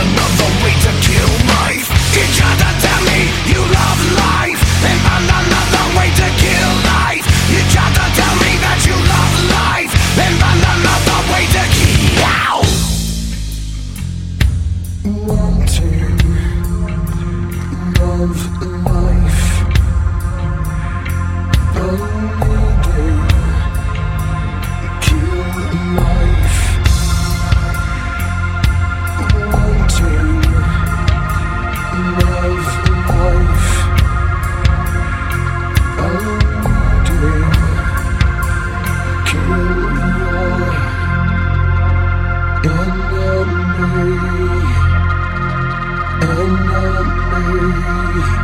another way to kill life tell me you love life. And find another way to kill life. Tell me that you love life. And find another way to kill Wanting love life. Enemy. Enemy.